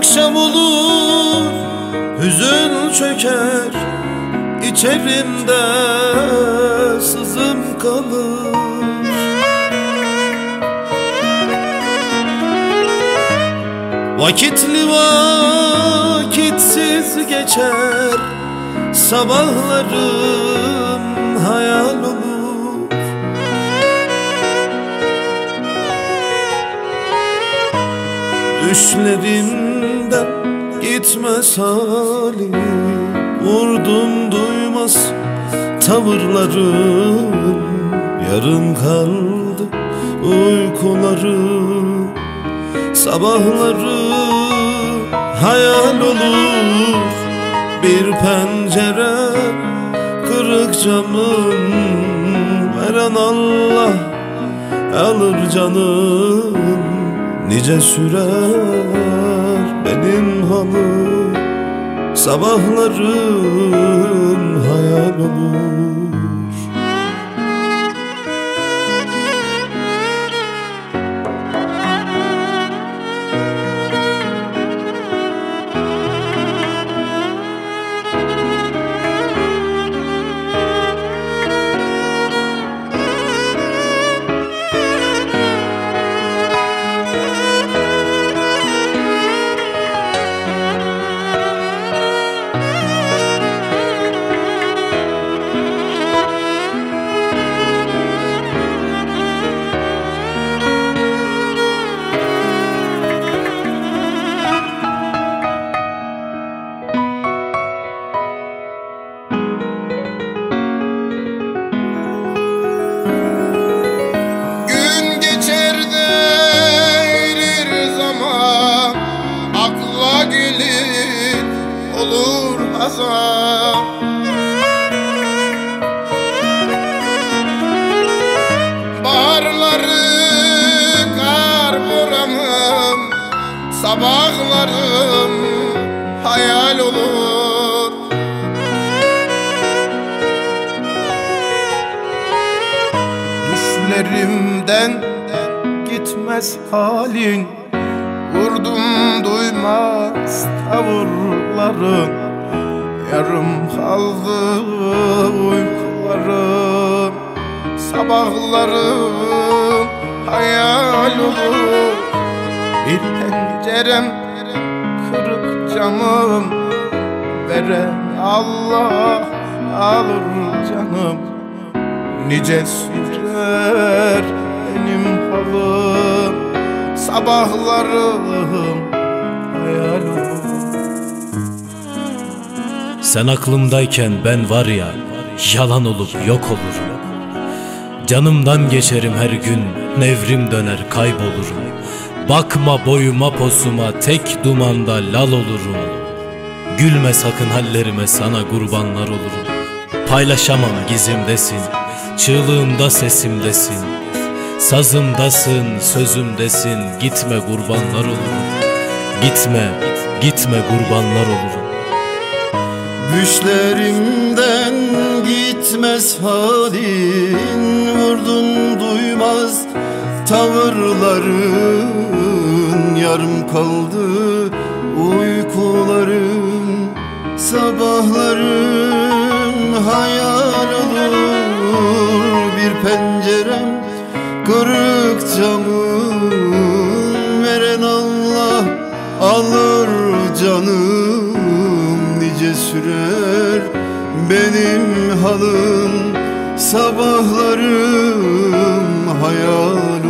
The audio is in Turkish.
Akşam olur hüzün çöker içerimde sızım kalır. Vakitli vakitsiz geçer Sabahlarım hayal olur. Düşlerimden gitmez halim Vurdum duymaz tavırlarım. Yarım kaldı uykularım Sabahları. Hayal olur Bir pencere kırık camın. Veren Allah alır canım Nice sürer Sabahlarım hayal olur hazan Baharları kar buramım Sabahlarım hayal olur. Düşlerimden gitmez halin Vurdum duymaz tavırların Yarım kaldı uykularım. Sabahlarım hayal olur. Bir pencerem kırık camım. Veren Allah alır canım. Nice sürer benim halım. Sabahlarım hayal olur Sen aklımdayken ben var ya yalan olup yok olurum. Canımdan geçerim her gün nevrim döner kaybolurum. Bakma boyuma posuma tek dumanda lal olurum. Gülme sakın hallerime sana kurbanlar olurum. Paylaşamam gizimdesin Çığlığımda sesimdesin. Sazımdasın sözümdesin Gitme kurbanlar olurum. Gitme gitme kurbanlar olurum Düşlerimden gitmez halin Vurdum duymaz tavırların. Yarım kaldı uykularım Sabahlarım hayal olur. Bir pencerem kırık sürer benim halım. Sabahlarım hayal